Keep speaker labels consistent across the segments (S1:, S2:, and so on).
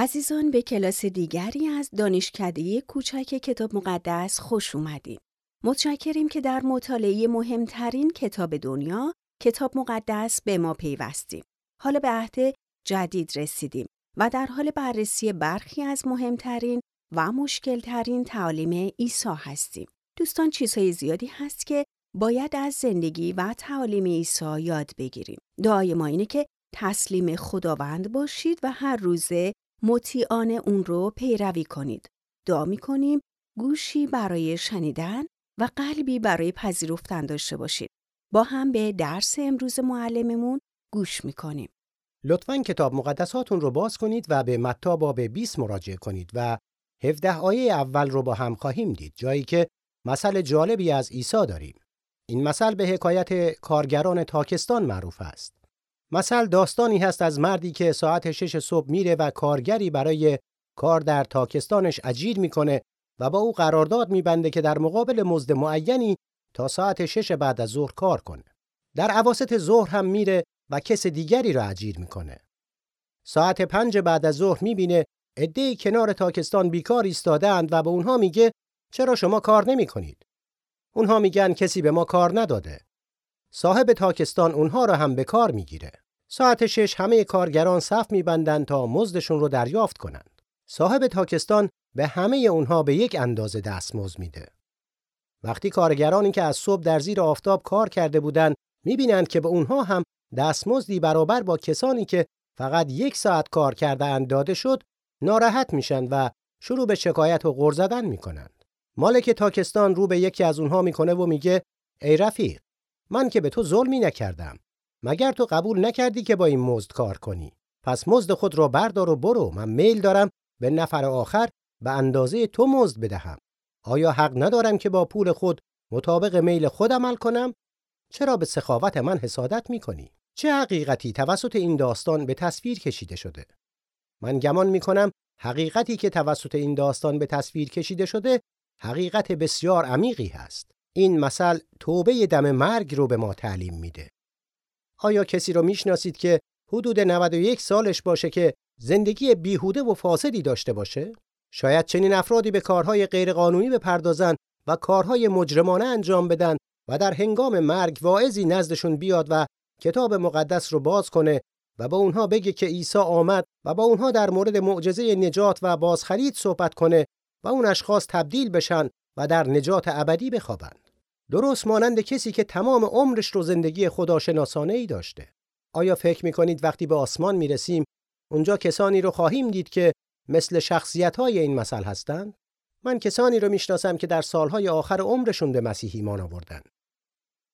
S1: عزیزان به کلاس دیگری از دانشکده کوچک کتاب مقدس خوش اومدیم. متشکریم که در مطالعه مهمترین کتاب دنیا، کتاب مقدس به ما پیوستیم. حالا به عهد جدید رسیدیم و در حال بررسی برخی از مهمترین و مشکلترین تعالیم عیسی هستیم. دوستان چیزهای زیادی هست که باید از زندگی و تعالیم عیسی یاد بگیریم. دعای ما اینه که تسلیم خداوند باشید و هر روزه مطیعان اون رو پیروی کنید. دعا می کنیم گوشی برای شنیدن و قلبی برای پذیرفتن داشته باشید. با هم به درس امروز معلممون گوش می کنیم.
S2: لطفاً کتاب مقدساتون رو باز کنید و به متا باب 20 مراجعه کنید و 17 آیه اول رو با هم خواهیم دید جایی که مثل جالبی از عیسی داریم. این مثل به حکایت کارگران تاکستان معروف است. مثل داستانی هست از مردی که ساعت شش صبح میره و کارگری برای کار در تاکستانش اجیر می‌کنه و با او قرارداد میبنده که در مقابل مزد معینی تا ساعت شش بعد از ظهر کار کنه. در عواست ظهر هم میره و کس دیگری را اجیر می‌کنه. ساعت پنج بعد از ظهر می‌بینه عدهای کنار تاکستان بیکار ایستادهاند و به اونها میگه چرا شما کار نمی‌کنید؟ اونها میگن کسی به ما کار نداده. صاحب تاکستان اونها را هم به کار می‌گیره. ساعت شش همه کارگران صف میبندند تا مزدشون رو دریافت کنند. صاحب تاکستان به همه اونها به یک اندازه دستمزد میده. وقتی کارگرانی که از صبح در زیر آفتاب کار کرده بودند می‌بینند که به اونها هم دستمزدی برابر با کسانی که فقط یک ساعت کار کرده داده شد ناراحت میشن و شروع به شکایت و غر زدن می‌کنند. مالک تاکستان رو به یکی از اونها می‌کنه و میگه ای رفیق من که به تو ظلمی نکردم. مگر تو قبول نکردی که با این مزد کار کنی؟ پس مزد خود را بردار و برو. من میل دارم به نفر آخر به اندازه تو مزد بدهم. آیا حق ندارم که با پول خود مطابق میل خود عمل کنم؟ چرا به سخاوت من حسادت می‌کنی؟ چه حقیقتی توسط این داستان به تصویر کشیده شده؟ من گمان می‌کنم حقیقتی که توسط این داستان به تصویر کشیده شده حقیقت بسیار عمیقی هست. این مثل توبه دم مرگ رو به ما تعلیم میده. آیا کسی رو می‌شناسید که حدود 91 سالش باشه که زندگی بیهوده و فاسدی داشته باشه؟ شاید چنین افرادی به کارهای غیرقانونی بپردازن و کارهای مجرمانه انجام بدن و در هنگام مرگ واعظی نزدشون بیاد و کتاب مقدس رو باز کنه و با اونها بگه که عیسی آمد و با اونها در مورد معجزه نجات و بازخرید صحبت کنه و اون اشخاص تبدیل بشن و در نجات ابدی بخوابند. درست مانند کسی که تمام عمرش رو زندگی خداشناسانه ای داشته. آیا فکر می کنید وقتی به آسمان می رسیم اونجا کسانی رو خواهیم دید که مثل شخصیت های این مثل هستند؟ من کسانی رو می‌شناسم که در سالهای آخر عمرشون به مسیح ایمان آوردن.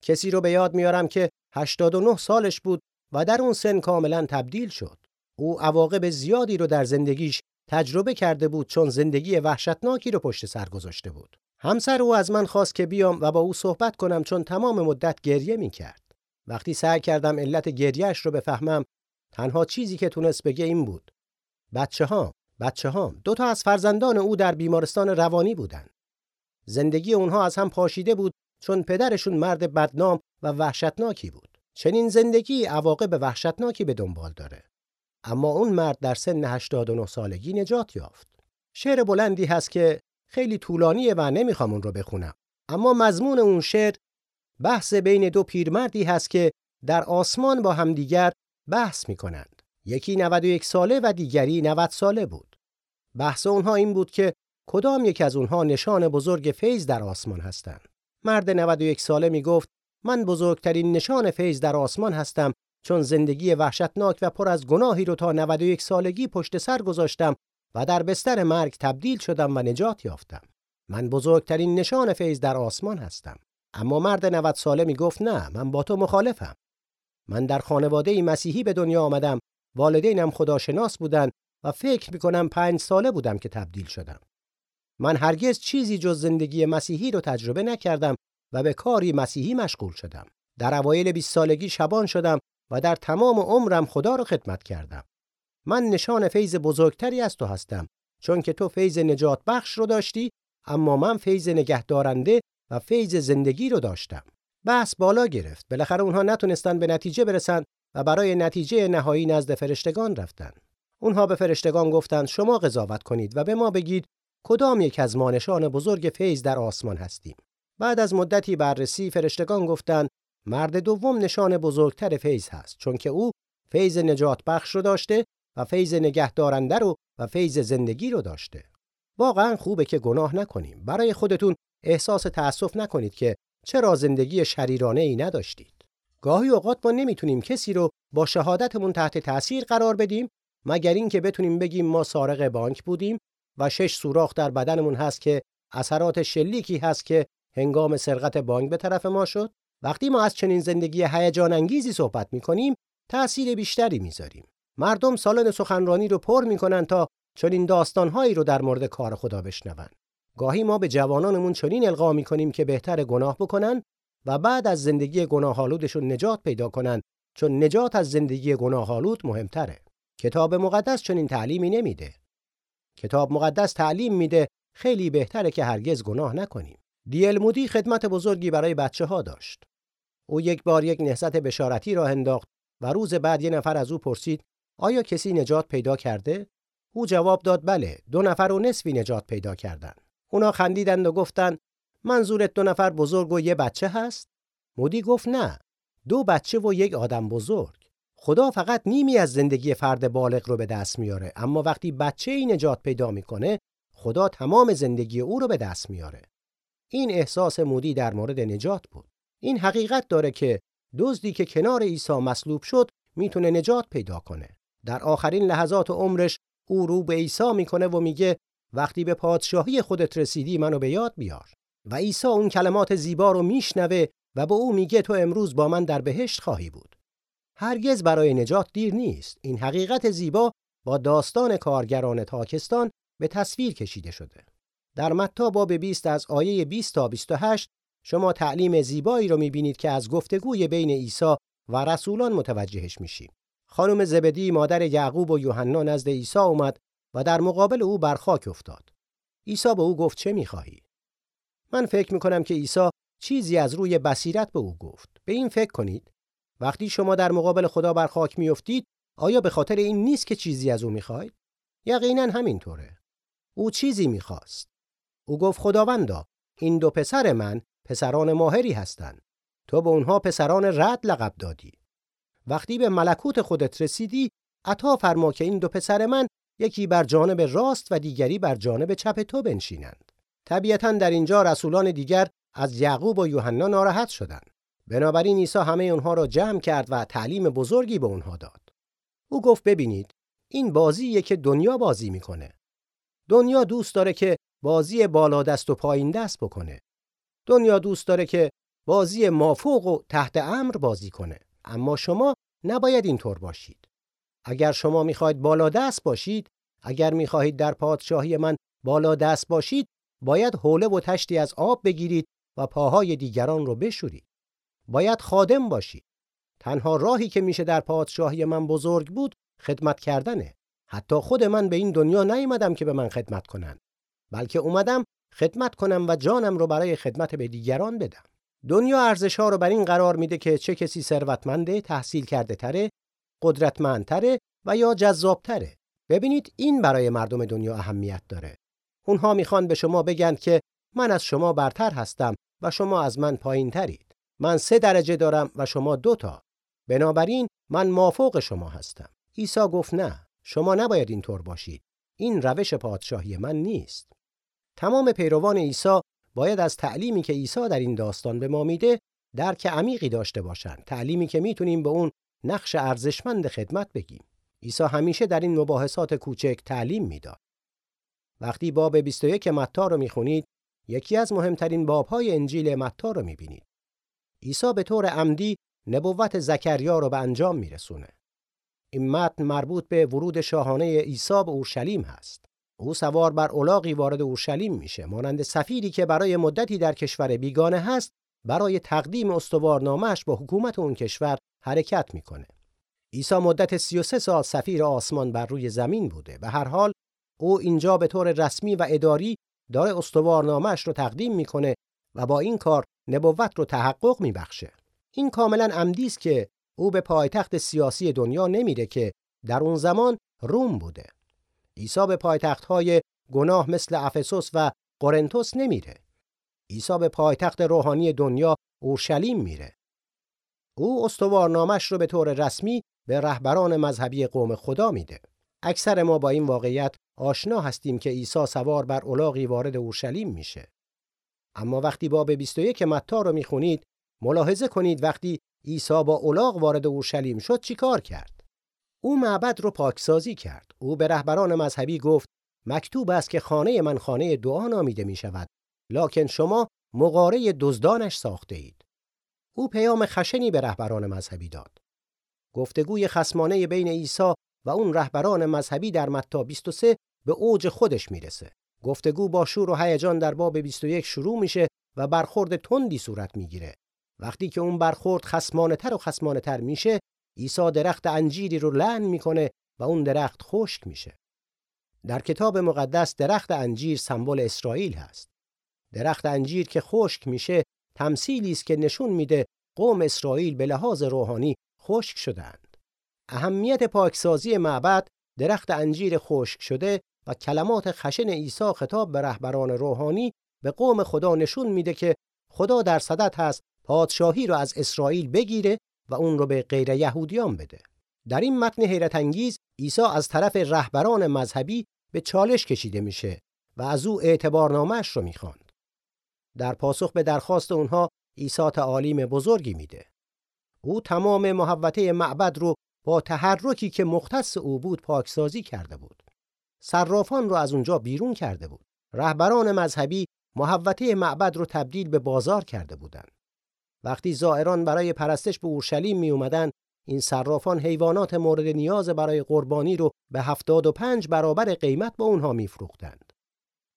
S2: کسی رو به یاد میارم که 89 سالش بود و در اون سن کاملا تبدیل شد. او عواقب زیادی رو در زندگیش تجربه کرده بود چون زندگی وحشتناکی رو پشت سر گذاشته بود. همسر او از من خواست که بیام و با او صحبت کنم چون تمام مدت گریه می کرد. وقتی سعی کردم علت گریهش رو بفهمم تنها چیزی که تونست بگه این بود. بچه ها، بچه ها، دو تا از فرزندان او در بیمارستان روانی بودند. زندگی اونها از هم پاشیده بود چون پدرشون مرد بدنام و وحشتناکی بود. چنین زندگی عواقب وحشتناکی به دنبال داره. اما اون مرد در سن 89 سالگی نجات یافت. شعر بلندی هست که خیلی طولانیه و نمی‌خوام اون رو بخونم. اما مضمون اون شعر بحث بین دو پیرمردی هست که در آسمان با همدیگر بحث می‌کنند. یکی 91 ساله و دیگری 90 ساله بود. بحث اونها این بود که کدام یک از اونها نشان بزرگ فیض در آسمان هستند. مرد 91 ساله می‌گفت من بزرگترین نشان فیض در آسمان هستم چون زندگی وحشتناک و پر از گناهی رو تا 91 سالگی پشت سر گذاشتم و در بستر مرگ تبدیل شدم و نجات یافتم. من بزرگترین نشان فیض در آسمان هستم. اما مرد 90 ساله می گفت نه من با تو مخالفم. من در خانواده مسیحی به دنیا آمدم. والدینم خداشناس بودند و فکر می کنم پنج ساله بودم که تبدیل شدم. من هرگز چیزی جز زندگی مسیحی رو تجربه نکردم و به کاری مسیحی مشغول شدم. در اوایل 20 سالگی شبان شدم و در تمام عمرم خدا رو خدمت کردم. من نشان فیض بزرگتری از تو هستم چون که تو فیض نجات بخش رو داشتی اما من فیض نگهدارنده و فیض زندگی رو داشتم. بحث بالا گرفت. بالاخره اونها نتونستن به نتیجه برسن و برای نتیجه نهایی نزد فرشتگان رفتن. اونها به فرشتگان گفتند شما قضاوت کنید و به ما بگید کدام یک از مانشان بزرگ فیض در آسمان هستیم. بعد از مدتی بررسی فرشتگان گفتند مرد دوم نشان بزرگتر فیض هست چون که او فیض نجات بخش رو داشته و فیض نگهدارنده رو و فیض زندگی رو داشته. واقعا خوبه که گناه نکنیم. برای خودتون احساس تأسف نکنید که چرا زندگی شریرانه ای نداشتید. گاهی اوقات ما نمی‌تونیم کسی رو با شهادتمون تحت تاثیر قرار بدیم مگر اینکه بتونیم بگیم ما سارق بانک بودیم و شش سوراخ در بدنمون هست که اثرات شلیکی هست که هنگام سرقت بانک به طرف ما شد وقتی ما از چنین زندگی هیجان انگیزی صحبت می‌کنیم تأثیر بیشتری می‌ذاریم مردم سالن سخنرانی رو پر می‌کنن تا چنین داستانهایی رو در مورد کار خدا بشنون. گاهی ما به جوانانمون چنین القا می‌کنیم که بهتر گناه بکنن و بعد از زندگی گناهالودشون نجات پیدا کنن چون نجات از زندگی گناهالود مهمتره. کتاب مقدس چنین تعلیمی نمیده. کتاب مقدس تعلیم میده خیلی بهتره که هرگز گناه نکنیم. دیل مودی خدمت بزرگی برای بچه ها داشت. او یک بار یک نهضت بشارتی را انداخت و روز بعد یه نفر از او پرسید آیا کسی نجات پیدا کرده؟ او جواب داد بله دو نفر و نصفی نجات پیدا کردند. اونا خندیدند و گفتند منظورت دو نفر بزرگ و یه بچه هست؟ مودی گفت نه دو بچه و یک آدم بزرگ. خدا فقط نیمی از زندگی فرد بالغ رو به دست میاره اما وقتی بچه ای نجات پیدا می‌کنه خدا تمام زندگی او رو به دست میاره. این احساس مودی در مورد نجات بود. این حقیقت داره که دزدی که کنار عیسی مصلوب شد می‌تونه نجات پیدا کنه. در آخرین لحظات عمرش او رو به عیسی می‌کنه و میگه وقتی به پادشاهی خودت رسیدی منو به یاد بیار. و عیسی اون کلمات زیبا رو میشنوه و به او میگه تو امروز با من در بهشت خواهی بود. هرگز برای نجات دیر نیست. این حقیقت زیبا با داستان کارگران تاکستان به تصویر کشیده شده. در متی باب 20 از آیه 20 تا 28 شما تعلیم زیبایی رو می‌بینید که از گفتگوی بین عیسی و رسولان متوجهش میشیم خانم زبدی مادر یعقوب و یوحنا نزد عیسی اومد و در مقابل او بر خاک افتاد. عیسی به او گفت چه می‌خواهی؟ من فکر می‌کنم که عیسی چیزی از روی بصیرت به او گفت. به این فکر کنید. وقتی شما در مقابل خدا بر خاک میافتید آیا به خاطر این نیست که چیزی از او می‌خواید یقینا همینطوره. او چیزی می‌خواست. او گفت خداوندا این دو پسر من پسران ماهری هستند. تو به اونها پسران رد لقب دادی. وقتی به ملکوت خودت رسیدی عطا فرما که این دو پسر من یکی بر جانب راست و دیگری بر جانب چپ تو بنشینند. طبیعتا در اینجا رسولان دیگر از یعقوب و یوحنا ناراحت شدند. بنابراین عیسی همه اونها را جمع کرد و تعلیم بزرگی به اونها داد. او گفت ببینید این بازیه که دنیا بازی می‌کنه. دنیا دوست داره که بازی بالا دست و پایین دست بکنه. دنیا دوست داره که بازی مافوق و تحت امر بازی کنه. اما شما نباید اینطور باشید. اگر شما می‌خواهید بالا دست باشید اگر می‌خواهید در پادشاهی من بالا دست باشید باید حوله و تشتی از آب بگیرید و پاهای دیگران رو بشورید. باید خادم باشید. تنها راهی که میشه در پادشاهی من بزرگ بود خدمت کردنه. حتی خود من به این دنیا نیومدم که به من خدمت کنن بلکه اومدم خدمت کنم و جانم رو برای خدمت به دیگران بدم. دنیا ارزش ها رو بر این قرار میده که چه کسی ثروتمنده تحصیل کرده تره قدرتمندتره و یا جذابتره. ببینید این برای مردم دنیا اهمیت داره. اونها می‌خوان به شما بگن که من از شما برتر هستم و شما از من پایین ترید من سه درجه دارم و شما دو تا. بنابراین من مافوق شما هستم. عیسی گفت نه شما نباید اینطور باشید. این روش پادشاهی من نیست. تمام پیروان عیسی باید از تعلیمی که عیسی در این داستان به ما میده درک عمیقی داشته باشند. تعلیمی که می‌تونیم به اون نقش ارزشمند خدمت بگیم. عیسی همیشه در این مباحثات کوچک تعلیم می‌داد. وقتی باب 21 متا رو می‌خونید یکی از مهمترین بابهای انجیل متا رو می‌بینید. عیسی به طور عمدی نبوت زکریا رو به انجام میرسونه. این متن مربوط به ورود شاهانه عیسی به اورشلیم هست. او سوار بر الاغی وارد اورشلیم میشه. مانند سفیری که برای مدتی در کشور بیگانه هست برای تقدیم استوارنامهش به حکومت اون کشور حرکت می‌کنه. عیسی مدت 33 سال سفیر آسمان بر روی زمین بوده به هر حال او اینجا به طور رسمی و اداری داره استوارنامهش رو تقدیم می‌کنه و با این کار نبوت رو تحقق میبخشه. این کاملا عمدی است که او به پایتخت سیاسی دنیا نمیره که در اون زمان روم بوده. عیسی به پایتخت‌های گناه مثل افسوس و قرنتوس نمیره. عیسی به پایتخت روحانی دنیا اورشلیم میره. او استوارنامش رو به طور رسمی به رهبران مذهبی قوم خدا میده. اکثر ما با این واقعیت آشنا هستیم که عیسی سوار بر الاغی وارد اورشلیم میشه. اما وقتی باب 21 متا رو می‌خونید ملاحظه کنید وقتی عیسی با الاغ وارد اورشلیم شد چیکار کرد؟ او معبد رو پاکسازی کرد. او به رهبران مذهبی گفت مکتوب است که خانه من خانه دعا نامیده می شود. لکن شما مقاره دزدانش ساخته اید. او پیام خشنی به رهبران مذهبی داد. گفتگوی خسمانه بین عیسی و اون رهبران مذهبی در متا 23 به اوج خودش می‌رسه. گفتگو با شور و هیجان در باب 21 شروع میشه و برخورد تندی صورت می‌گیره. وقتی که اون برخورد خسمانه تر و خسمانه تر میشه، عیسی درخت انجیری رو لعن می‌کنه و اون درخت خشک میشه. در کتاب مقدس درخت انجیر سمبل اسرائیل هست. درخت انجیر که خشک میشه تمثیلی است که نشون میده قوم اسرائیل به لحاظ روحانی خشک شدند. اهمیت پاکسازی معبد درخت انجیر خشک شده و کلمات خشن عیسی خطاب به رهبران روحانی به قوم خدا نشون میده که خدا در صدت هست پادشاهی رو از اسرائیل بگیره و اون رو به غیر یهودیان بده. در این متن حیرت انگیز عیسی از طرف رهبران مذهبی به چالش کشیده میشه و از او اعتبارنامهش رو می‌خواند. در پاسخ به درخواست اونها عیسی تعالیم بزرگی میده. او تمام محوطه معبد رو با تحرکی که مختص او بود پاکسازی کرده بود. صرافان رو از اونجا بیرون کرده بود. رهبران مذهبی محوطه معبد رو تبدیل به بازار کرده بودند. وقتی زائران برای پرستش به اورشلیم می اومدن این صرافان حیوانات مورد نیاز برای قربانی رو به 75 برابر قیمت با اونها میفروختند.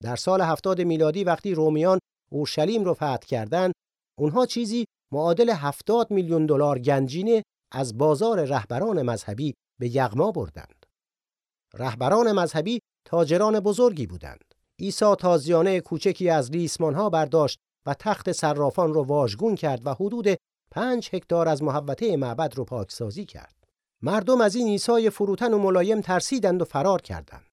S2: در سال 70 میلادی وقتی رومیان اورشلیم رو فتح کردند، اونها چیزی معادل 70 میلیون دلار گنجینه از بازار رهبران مذهبی به یغما بردند. رهبران مذهبی تاجران بزرگی بودند. عیسی تازیانه کوچکی از ریسمانها برداشت و تخت صرافان رو واژگون کرد و حدود پنج هکتار از محوطه معبد رو پاکسازی کرد. مردم از این عیسی فروتن و ملایم ترسیدند و فرار کردند.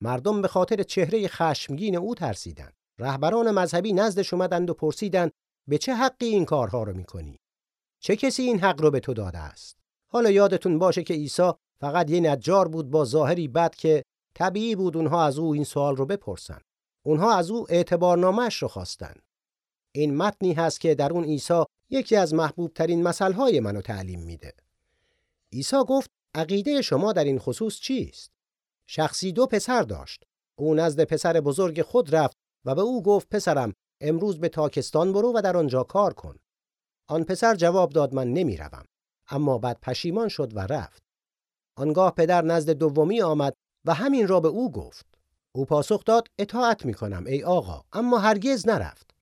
S2: مردم به خاطر چهره خشمگین او ترسیدند. رهبران مذهبی نزدش اومدند و پرسیدند به چه حقی این کارها رو می‌کنی؟ چه کسی این حق رو به تو داده است؟ حالا یادتون باشه که عیسی فقط یه نجار بود با ظاهری بد که طبیعی بود اونها از او این سوال رو بپرسن. اونها از او اعتبارنامه‌اش رو خواستند. این متنی هست که در اون عیسی یکی از محبوب ترین مسائل منو تعلیم میده. عیسی گفت عقیده شما در این خصوص چیست؟ شخصی دو پسر داشت. او نزد پسر بزرگ خود رفت و به او گفت پسرم امروز به تاکستان برو و در آنجا کار کن. آن پسر جواب داد من نمی‌روم. اما بعد پشیمان شد و رفت. آنگاه پدر نزد دومی آمد و همین را به او گفت. او پاسخ داد اطاعت می کنم ای آقا اما هرگز نرفت.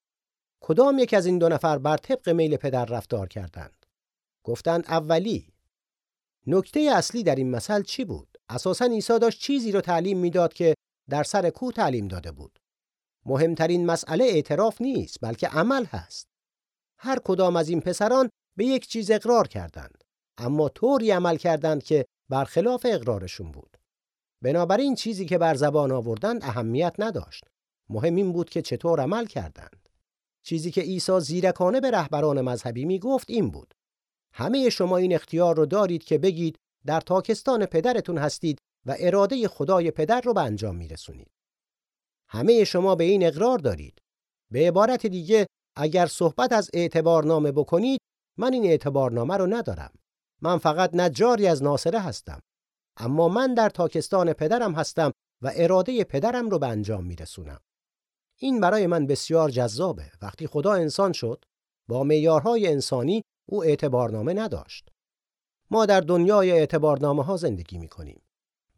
S2: کدام یک از این دو نفر بر طبق میل پدر رفتار کردند؟ گفتند اولی. نکته اصلی در این مثل چی بود؟ اساسا عیسی داشت چیزی رو تعلیم می‌داد که در سر کو تعلیم داده بود. مهمترین مسئله اعتراف نیست بلکه عمل هست. هر کدام از این پسران به یک چیز اقرار کردند اما طوری عمل کردند که برخلاف اقرارشون بود. بنابراین چیزی که بر زبان آوردند اهمیت نداشت. مهم این بود که چطور عمل کردند. چیزی که عیسی زیرکانه به رهبران مذهبی می گفت این بود. همه شما این اختیار رو دارید که بگید در تاکستان پدرتون هستید و اراده خدای پدر رو به انجام می رسونید. همه شما به این اقرار دارید. به عبارت دیگه اگر صحبت از اعتبارنامه بکنید من این اعتبارنامه رو ندارم. من فقط نجاری از ناصره هستم. اما من در تاکستان پدرم هستم و اراده پدرم رو به انجام میرسونم. این برای من بسیار جذابه. وقتی خدا انسان شد، با معیارهای انسانی او اعتبارنامه نداشت. ما در دنیای اعتبارنامه ها زندگی می کنیم.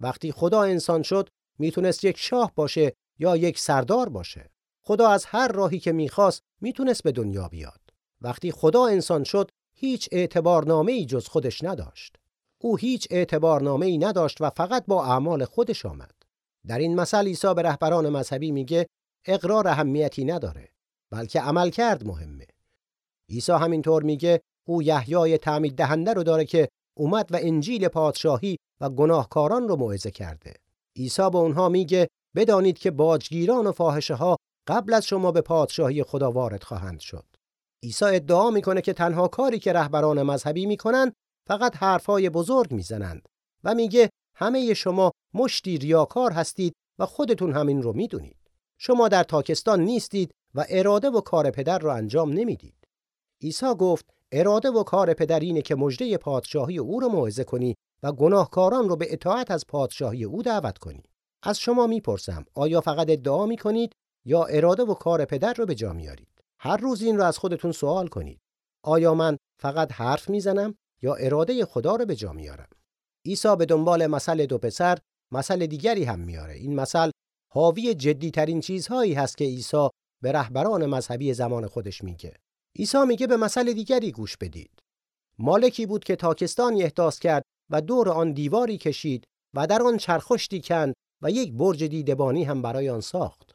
S2: وقتی خدا انسان شد، می‌تونست یک شاه باشه یا یک سردار باشه. خدا از هر راهی که می‌خواست می‌تونست به دنیا بیاد. وقتی خدا انسان شد، هیچ اعتبارنامه ای جز خودش نداشت. او هیچ اعتبارنامه ای نداشت و فقط با اعمال خودش آمد. در این مثل عیسی به رهبران مذهبی میگه اقرار اهمیتی نداره بلکه عمل کرد مهمه. عیسی همینطور میگه او یحیای تعمید دهنده رو داره که اومد و انجیل پادشاهی و گناهکاران رو موعظه کرده. عیسی به اونها میگه بدانید که باجگیران و فاحشه ها قبل از شما به پادشاهی خدا وارد خواهند شد. عیسی ادعا می‌کنه که تنها کاری که رهبران مذهبی می‌کنن فقط حرفهای بزرگ می‌زنند و میگه همه شما مشتی ریاکار هستید و خودتون همین رو می‌دونید. شما در تاکستان نیستید و اراده و کار پدر را انجام نمی‌دید. عیسی گفت اراده و کار پدر اینه که مژده پادشاهی او رو موعظه کنی و گناهکاران رو به اطاعت از پادشاهی او دعوت کنی. از شما می‌پرسم آیا فقط ادعا می‌کنید یا اراده و کار پدر رو به جا میارید هر روز این رو از خودتون سوال کنید. آیا من فقط حرف می‌زنم یا اراده خدا رو به جا میارم عیسی به دنبال مسئله دو پسر مسئله دیگری هم میاره این مسئله حاوی جدی ترین چیزهایی هست که عیسی به رهبران مذهبی زمان خودش میگه. عیسی میگه به مسئله دیگری گوش بدید. مالکی بود که تاکستانی احداث کرد و دور آن دیواری کشید و در آن چرخشتی کند و یک برج دیدبانی هم برای آن ساخت.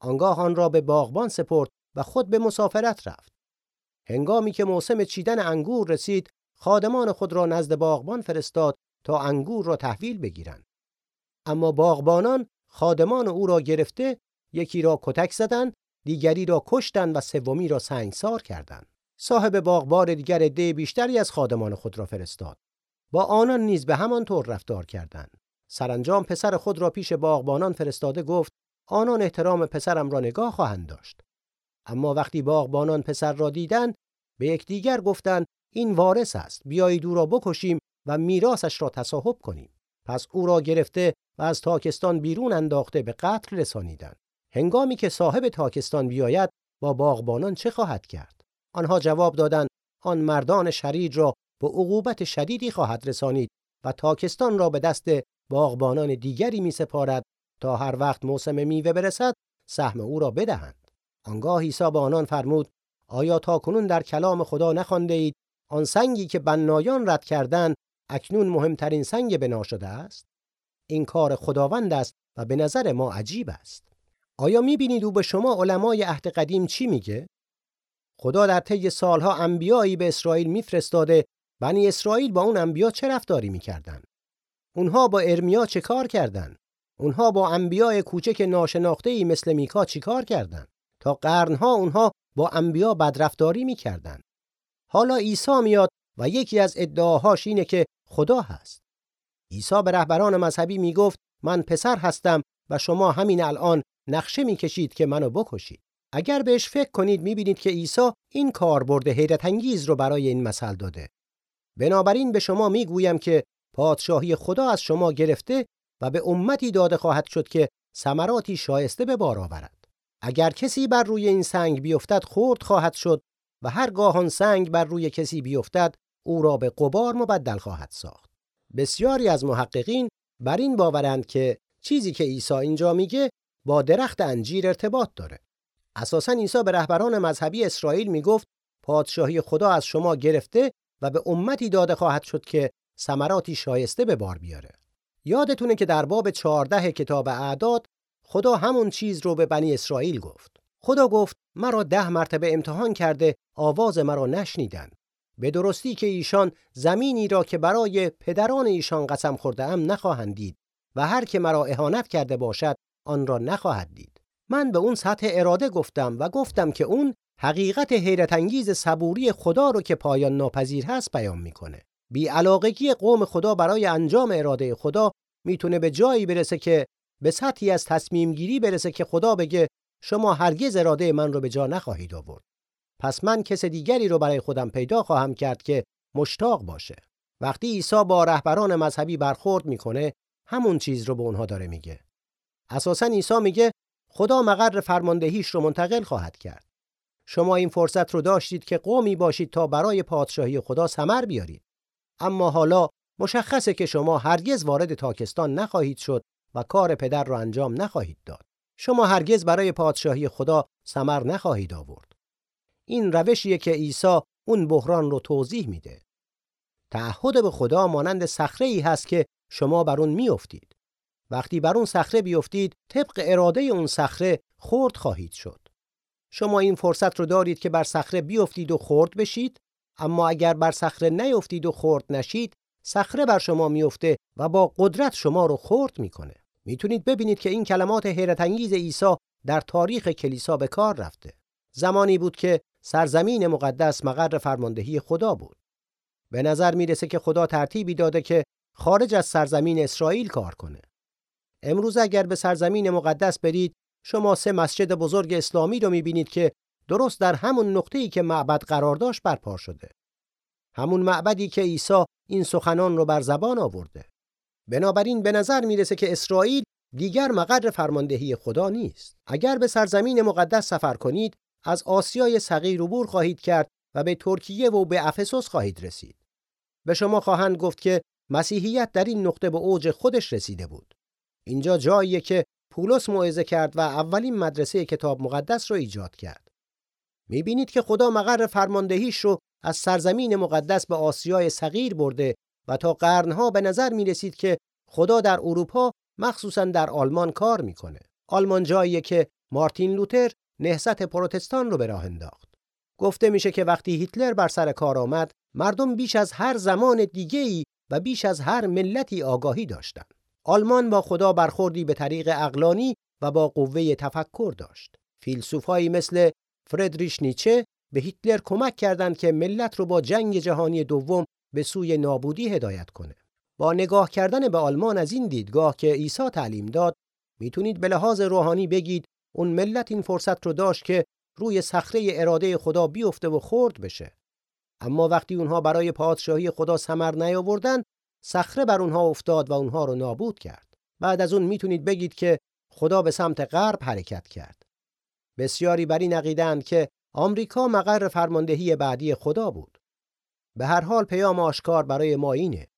S2: آنگاه آن را به باغبان سپرد و خود به مسافرت رفت. هنگامی که موسم چیدن انگور رسید خادمان خود را نزد باغبان فرستاد تا انگور را تحویل بگیرند. اما باغبانان خادمان او را گرفته یکی را کتک زدند دیگری را کشتند و سومی را سنگسار کردند. صاحب باغبار دیگر عده بیشتری از خادمان خود را فرستاد. با آنان نیز به همان طور رفتار کردند. سرانجام پسر خود را پیش باغبانان فرستاده گفت آنان احترام پسرم را نگاه خواهند داشت. اما وقتی باغبانان پسر را دیدند به یکدیگر گفتند این وارث است بیایید او را بکشیم و میراثش را تصاحب کنیم. پس او را گرفته و از تاکستان بیرون انداخته به قتل رسانیدند. هنگامی که صاحب تاکستان بیاید با باغبانان چه خواهد کرد؟ آنها جواب دادند آن مردان شرید را به عقوبت شدیدی خواهد رسانید و تاکستان را به دست باغبانان دیگری می سپارد تا هر وقت موسم میوه برسد سهم او را بدهند. آنگاه عیسی به آنان فرمود آیا تا کنون در کلام خدا نخوانده اید؟ آن سنگی که بنایان رد کردند اکنون مهمترین سنگ بنا شده است؟ این کار خداوند است و به نظر ما عجیب است. آیا می‌بینید او به شما علمای عهد قدیم چی میگه؟ خدا در طی سالها انبیایی به اسرائیل میفرستاده بنی اسرائیل با اون انبیا چه رفتاری می‌کردند؟ اونها با ارمیا چه کار کردند؟ اونها با انبیاء کوچک ناشناخته ای مثل میکا چیکار کردند؟ تا قرنها اونها با انبیا بدرفتاری می‌کردند. حالا عیسی میاد و یکی از ادعاهاش اینه که خدا هست. عیسی به رهبران مذهبی می‌گفت من پسر هستم و شما همین الان نقشه می‌کشید که منو بکشید. اگر بهش فکر کنید می‌بینید که عیسی این کاربرد حیرت انگیز رو برای این مثل داده. بنابراین به شما می‌گویم که پادشاهی خدا از شما گرفته و به امتی داده خواهد شد که ثمراتی شایسته به بار آورد. اگر کسی بر روی این سنگ بیفتد خرد خواهد شد و هرگاه آن سنگ بر روی کسی بیفتد او را به قبار مبدل خواهد ساخت بسیاری از محققین بر این باورند که چیزی که عیسی اینجا میگه با درخت انجیر ارتباط داره اساسا عیسی به رهبران مذهبی اسرائیل می‌گفت پادشاهی خدا از شما گرفته و به امتی داده خواهد شد که ثمراتی شایسته به بار بیاره یادتونه که در باب 14 کتاب اعداد خدا همون چیز رو به بنی اسرائیل گفت. خدا گفت مرا ده مرتبه امتحان کرده آواز مرا نشنیدند. به درستی که ایشان زمینی را که برای پدران ایشان قسم خورده ام نخواهند دید و هر که مرا اهانت کرده باشد آن را نخواهد دید. من به اون سطح اراده گفتم و گفتم که اون حقیقت حیرت انگیز صبوری خدا رو که پایان ناپذیر هست بیان می‌کنه. بیعلاقگی قوم خدا برای انجام اراده خدا می‌تونه به جایی برسه که به سطحی از تصمیم گیری برسه که خدا بگه شما هرگز اراده من رو به جا نخواهید آورد. پس من کس دیگری رو برای خودم پیدا خواهم کرد که مشتاق باشه. وقتی عیسی با رهبران مذهبی برخورد می‌کنه همون چیز رو به اونها داره میگه. اساسا عیسی میگه خدا مقر فرماندهیش رو منتقل خواهد کرد. شما این فرصت رو داشتید که قومی باشید تا برای پادشاهی خدا ثمر بیارید. اما حالا مشخصه که شما هرگز وارد تاکستان نخواهید شد و کار پدر را انجام نخواهید داد. شما هرگز برای پادشاهی خدا ثمر نخواهید آورد. این روشیه که عیسی اون بحران رو توضیح میده. تعهد به خدا مانند صخره ای هست که شما بر اون میافتید. وقتی بر اون صخره بیفتید، طبق اراده اون صخره خرد خواهید شد. شما این فرصت رو دارید که بر صخره بیفتید و خرد بشید اما اگر بر صخره نیفتید و خرد نشید صخره بر شما میفته و با قدرت شما رو خرد می‌کنه می‌تونید ببینید که این کلمات حیرت انگیز عیسی در تاریخ کلیسا به کار رفته زمانی بود که سرزمین مقدس مقر فرماندهی خدا بود. به نظر می‌رسه که خدا ترتیبی داده که خارج از سرزمین اسرائیل کار کنه. امروز اگر به سرزمین مقدس برید شما سه مسجد بزرگ اسلامی رو می‌بینید که درست در همون نقطه‌ای که معبد قرار داشت برپا شده. همون معبدی که عیسی این سخنان رو بر زبان آورده. بنابراین به نظر می‌رسه که اسرائیل دیگر مقر فرماندهی خدا نیست. اگر به سرزمین مقدس سفر کنید از آسیای صغیر عبور خواهید کرد و به ترکیه و به افسوس خواهید رسید. به شما خواهند گفت که مسیحیت در این نقطه به اوج خودش رسیده بود. اینجا جاییه که پولس موعظه کرد و اولین مدرسه کتاب مقدس رو ایجاد کرد. می‌بینید که خدا مقر فرماندهیش رو از سرزمین مقدس به آسیای صغیر برده و تا قرنها به نظر می رسید که خدا در اروپا مخصوصا در آلمان کار می‌کنه. آلمان جاییه که مارتین لوتر نهضت پروتستان رو به راه انداخت. گفته میشه که وقتی هیتلر بر سر کار آمد، مردم بیش از هر زمان دیگه‌ای و بیش از هر ملتی آگاهی داشتند. آلمان با خدا برخوردی به طریق اقلانی و با قوه تفکر داشت. فیلسوفایی مثل فردریش نیچه به هیتلر کمک کردند که ملت رو با جنگ جهانی دوم به سوی نابودی هدایت کنه. با نگاه کردن به آلمان از این دیدگاه که عیسی تعلیم داد می‌تونید به لحاظ روحانی بگید اون ملت این فرصت رو داشت که روی صخره اراده خدا بیفته و خرد بشه. اما وقتی اونها برای پادشاهی خدا ثمر نیاوردن صخره بر اونها افتاد و اونها رو نابود کرد. بعد از اون می‌تونید بگید که خدا به سمت غرب حرکت کرد. بسیاری بر این عقیدند که آمریکا مقر فرماندهی بعدی خدا بود. به هر حال پیام آشکار برای ما اینه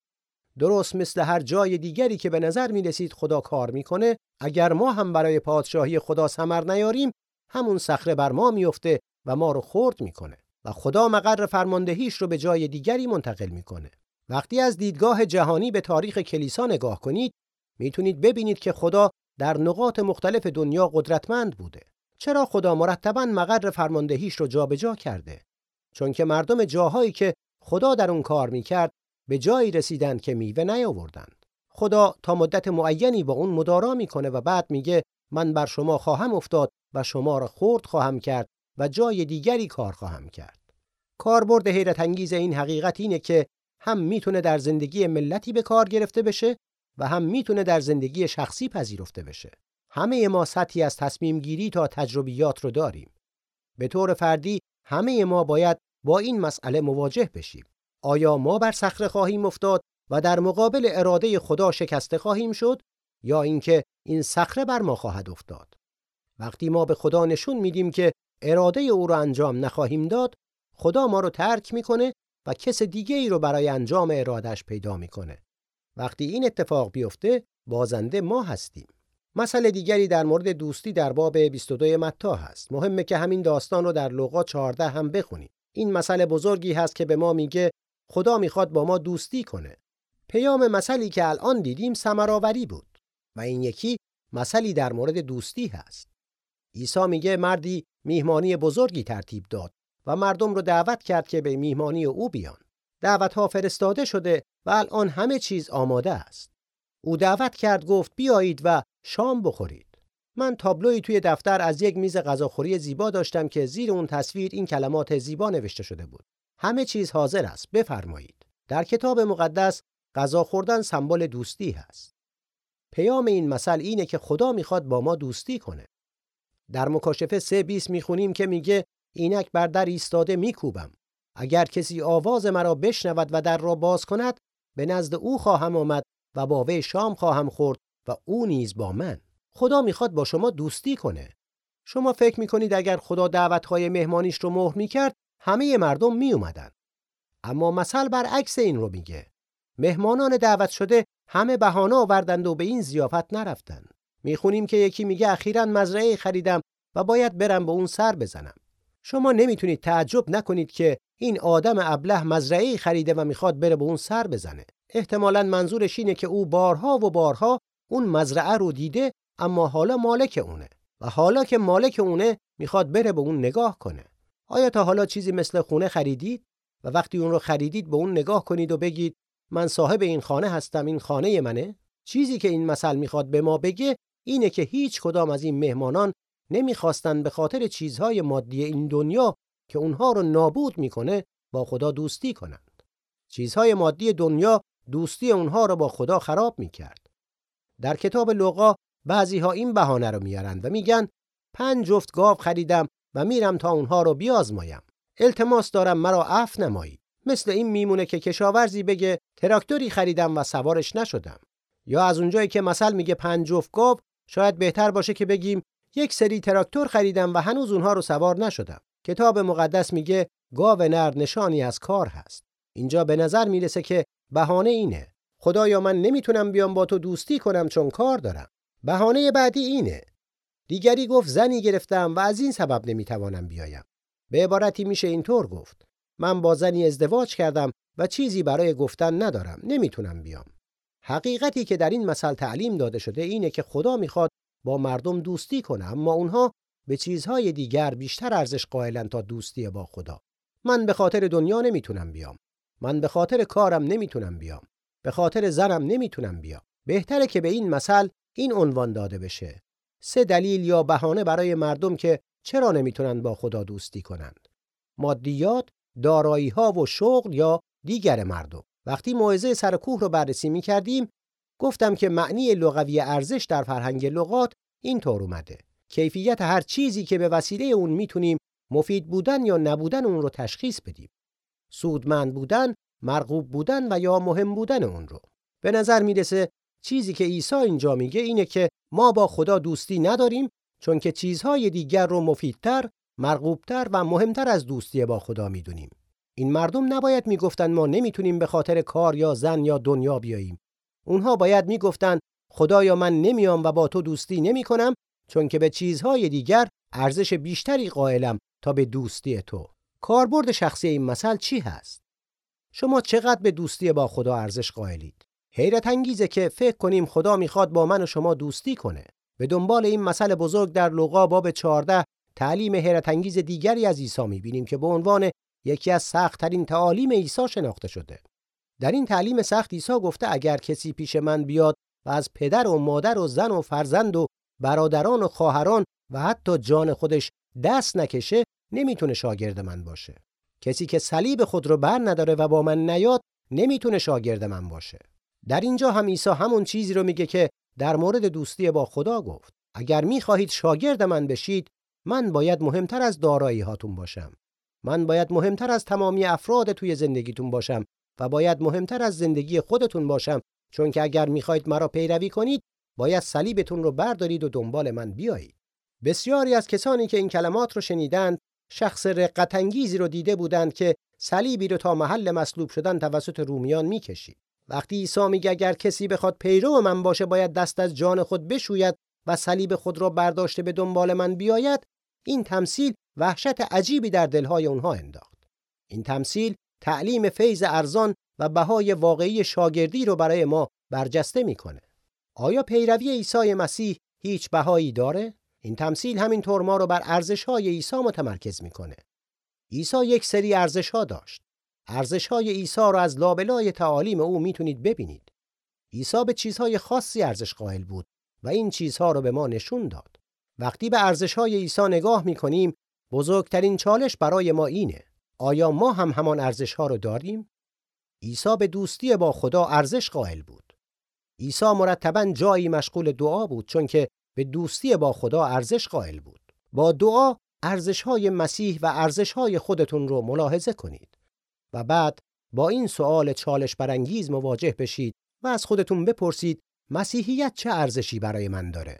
S2: درست مثل هر جای دیگری که به نظر می رسید خدا کار می‌کنه اگر ما هم برای پادشاهی خدا ثمر نیاریم همون صخره بر ما میفته و ما رو خرد می‌کنه و خدا مقر فرماندهیش رو به جای دیگری منتقل می‌کنه. وقتی از دیدگاه جهانی به تاریخ کلیسا نگاه کنید می‌تونید ببینید که خدا در نقاط مختلف دنیا قدرتمند بوده. چرا خدا مرتبا مقر فرماندهیش رو جابجا کرده؟ چون که مردم جاهایی که خدا در اون کار می‌کرد به جایی رسیدند که میوه نیاوردند. خدا تا مدت معینی با اون مدارا می‌کنه و بعد میگه من بر شما خواهم افتاد و شما را خورد خواهم کرد و جای دیگری کار خواهم کرد. کاربرد حیرت انگیز این حقیقت اینه که هم می‌تونه در زندگی ملتی به کار گرفته بشه و هم می‌تونه در زندگی شخصی پذیرفته بشه. همه ما سطحی از تصمیم گیری تا تجربیات رو داریم. به طور فردی همه ما باید با این مسئله مواجه بشیم. آیا ما بر صخره خواهیم افتاد و در مقابل اراده خدا شکسته خواهیم شد یا اینکه این صخره بر ما خواهد افتاد؟ وقتی ما به خدا نشون میدیم که اراده او را انجام نخواهیم داد خدا ما رو ترک می‌کنه و کس دیگه ای رو برای انجام ارادش پیدا می‌کنه. وقتی این اتفاق بیفته بازنده ما هستیم. مسئله دیگری در مورد دوستی در باب 22 متا هست. مهمه که همین داستان رو در لوقا 14 هم بخونیم. این مسئله بزرگی هست که به ما میگه خدا می‌خواد با ما دوستی کنه. پیام مسئله که الان دیدیم سمراوری بود و این یکی مسئله در مورد دوستی هست. عیسی میگه مردی میهمانی بزرگی ترتیب داد و مردم رو دعوت کرد که به میهمانی او بیان. دعوت ها فرستاده شده و الان همه چیز آماده است. او دعوت کرد گفت بیایید و شام بخورید. من تابلوی توی دفتر از یک میز غذاخوری زیبا داشتم که زیر اون تصویر این کلمات زیبا نوشته شده بود. همه چیز حاضر است. بفرمایید. در کتاب مقدس غذا خوردن سمبل دوستی هست. پیام این مثل اینه که خدا می‌خواد با ما دوستی کنه. در مکاشفه 3:20 می‌خونیم که میگه اینک بر در ایستاده میکوبم. اگر کسی آواز مرا بشنود و در را باز کند به نزد او خواهم آمد و با وی شام خواهم خورد و او نیز با من. خدا می‌خواد با شما دوستی کنه. شما فکر می‌کنید اگر خدا دعوتهای مهمانیش رو مهر می‌کرد همه مردم می اومدن. اما مثل برعکس این رو میگه. مهمانان دعوت شده همه بهانه آوردند و به این زیافت نرفتن. می‌خونیم که یکی میگه اخیرا مزرعه خریدم و باید برم به اون سر بزنم. شما نمی‌تونید تعجب نکنید که این آدم ابله مزرعه خریده و می‌خواد بره به اون سر بزنه. احتمالا منظورش اینه که او بارها و بارها اون مزرعه رو دیده اما حالا مالک اونه و حالا که مالک اونه می‌خواد بره به اون نگاه کنه. آیا تا حالا چیزی مثل خونه خریدید؟ و وقتی اون رو خریدید به اون نگاه کنید و بگید من صاحب این خانه هستم این خانه منه چیزی که این مثل می‌خواد به ما بگه اینه که هیچ کدام از این مهمانان نمی‌خواستن به خاطر چیزهای مادی این دنیا که اونها رو نابود می‌کنه با خدا دوستی کنند. چیزهای مادی دنیا دوستی اونها رو با خدا خراب می‌کرد. در کتاب لوقا بعضی ها این بهانه رو میارند و میگن پنج جفت گاو خریدم و میرم تا اونها رو بیازمایم. التماس دارم مرا عفو نمایید. مثل این میمونه که کشاورزی بگه تراکتوری خریدم و سوارش نشدم. یا از اونجایی که مثل میگه پنج جفت گاو شاید بهتر باشه که بگیم یک سری تراکتور خریدم و هنوز اونها رو سوار نشدم. کتاب مقدس میگه گاو نر نشانی از کار هست. اینجا به نظر می‌رسه که بهانه اینه. خدایا من نمی‌تونم بیام با تو دوستی کنم چون کار دارم. بهانه بعدی اینه. دیگری گفت زنی گرفتم و از این سبب نمی‌توانم بیایم. به عبارتی میشه اینطور گفت. من با زنی ازدواج کردم و چیزی برای گفتن ندارم. نمی‌تونم بیام. حقیقتی که در این مثل تعلیم داده شده اینه که خدا می‌خواد با مردم دوستی کنه اما اونها به چیزهای دیگر بیشتر ارزش قائلن تا دوستی با خدا. من به خاطر دنیا نمی‌تونم بیام. من به خاطر کارم نمی‌تونم بیام. به خاطر زنم نمی‌تونم بیام. بهتره که به این مثل این عنوان داده بشه. سه دلیل یا بهانه برای مردم که چرا نمی‌تونن با خدا دوستی کنند. مادیات، دارایی ها و شغل یا دیگر مردم. وقتی موعظه سر کوه رو بررسی می کردیم گفتم که معنی لغوی ارزش در فرهنگ لغات اینطور اومده کیفیت هر چیزی که به وسیله اون می‌تونیم مفید بودن یا نبودن اون رو تشخیص بدیم سودمند بودن مرغوب بودن و یا مهم بودن اون رو به نظر می‌رسه چیزی که عیسی اینجا میگه اینه که ما با خدا دوستی نداریم چون که چیزهای دیگر رو مفیدتر، مرغوبتر و مهمتر از دوستی با خدا می‌دونیم. این مردم نباید می‌گفتند ما نمی‌تونیم به خاطر کار یا زن یا دنیا بیاییم. اونها باید می‌گفتند خدایا من نمیام و با تو دوستی نمی‌کنم چون که به چیزهای دیگر ارزش بیشتری قائلم تا به دوستی تو. کاربرد شخصی این مثل چی هست؟ شما چقدر به دوستی با خدا ارزش قائلید؟ حیرت انگیزه که فکر کنیم خدا می‌خواد با من و شما دوستی کنه. به دنبال این مسئله بزرگ در لوقا باب 14 تعلیم حیرت انگیز دیگری از عیسی می‌بینیم که به عنوان یکی از سختترین تعالیم عیسی شناخته شده. در این تعلیم سخت عیسی گفته اگر کسی پیش من بیاد و از پدر و مادر و زن و فرزند و برادران و خواهران و حتی جان خودش دست نکشه نمی‌تونه شاگرد من باشه. کسی که صلیب خود رو بر نداره و با من نیاد نمی‌تونه شاگرد من باشه. در اینجا هم عیسی همون چیزی رو میگه که در مورد دوستی با خدا گفت. اگر می‌خواهید شاگرد من بشید من باید مهمتر از دارایی هاتون باشم. من باید مهمتر از تمامی افراد توی زندگیتون باشم و باید مهمتر از زندگی خودتون باشم چون که اگر می‌خواید مرا پیروی کنید باید صلیبتون رو بردارید و دنبال من بیایید بسیاری از کسانی که این کلمات رو شنیدند شخص رقت انگیزی رو دیده بودند که صلیبی رو تا محل مصلوب شدن توسط رومیان می‌کشید وقتی عیسی میگه اگر کسی بخواد پیرو من باشه باید دست از جان خود بشوید و صلیب خود را برداشته به دنبال من بیاید این تمثیل وحشت عجیبی در دلهای اونها انداخت. این تمثیل تعلیم فیض ارزان و بهای واقعی شاگردی رو برای ما برجسته می‌کنه. آیا پیروی عیسی مسیح هیچ بهایی داره؟ این تمثیل همینطور ما رو بر ارزش‌های عیسی متمرکز می‌کنه. عیسی یک سری ارزش‌ها داشت. ارزش‌های عیسی رو از لابلای تعالیم او می‌تونید ببینید. عیسی به چیزهای خاصی ارزش قائل بود و این چیزها رو به ما نشون داد. وقتی به ارزش‌های عیسی نگاه می‌کنیم بزرگترین چالش برای ما اینه آیا ما هم همان ارزش ها رو داریم؟ عیسی به دوستی با خدا ارزش قائل بود. عیسی مرتبا جایی مشغول دعا بود چون که به دوستی با خدا ارزش قائل بود. با دعا ارزش های مسیح و ارزش های خودتون رو ملاحظه کنید و بعد با این سوال چالش برانگیز مواجه بشید و از خودتون بپرسید مسیحیت چه ارزشی برای من داره؟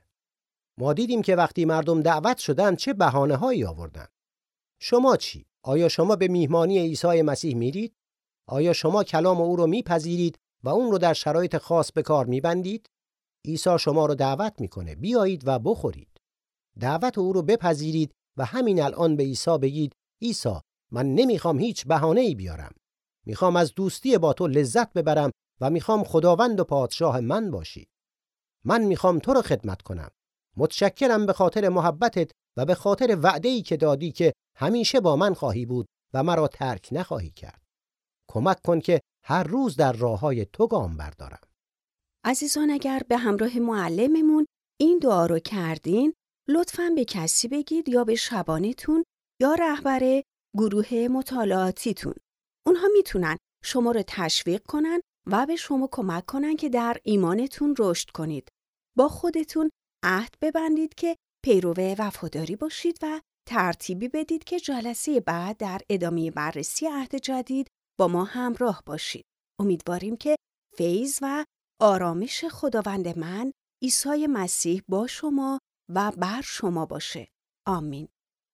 S2: ما دیدیم که وقتی مردم دعوت شدن چه بهانه هایی آوردن. شما چی؟ آیا شما به میهمانی عیسی مسیح میرید؟ آیا شما کلام او رو میپذیرید و اون رو در شرایط خاص به کار میبندید؟ عیسی شما رو دعوت می‌کنه بیایید و بخورید. دعوت او رو بپذیرید و همین الان به عیسی بگید عیسی من نمی‌خوام هیچ بهانه ای بیارم. می‌خوام از دوستی با تو لذت ببرم و می‌خوام خداوند و پادشاه من باشی. من می‌خوام تو رو خدمت کنم. متشکرم به خاطر محبتت و به خاطر وعده‌ای که دادی که همیشه با من خواهی بود و مرا ترک نخواهی کرد. کمک کن که هر روز در راه های تو گام بردارم.
S1: عزیزان اگر به همراه معلممون این دعا رو کردین لطفاً به کسی بگید یا به شبانتون یا رهبر گروه مطالعاتیتون. اونها می‌تونن شما رو تشویق کنن و به شما کمک کنن که در ایمانتون رشد کنید. با خودتون عهد ببندید که پیرو وفاداری باشید و ترتیبی بدید که جلسه بعد در ادامه بررسی عهد جدید با ما همراه باشید. امیدواریم که فیض و آرامش خداوند من عیسی مسیح با شما و بر شما باشه. آمین.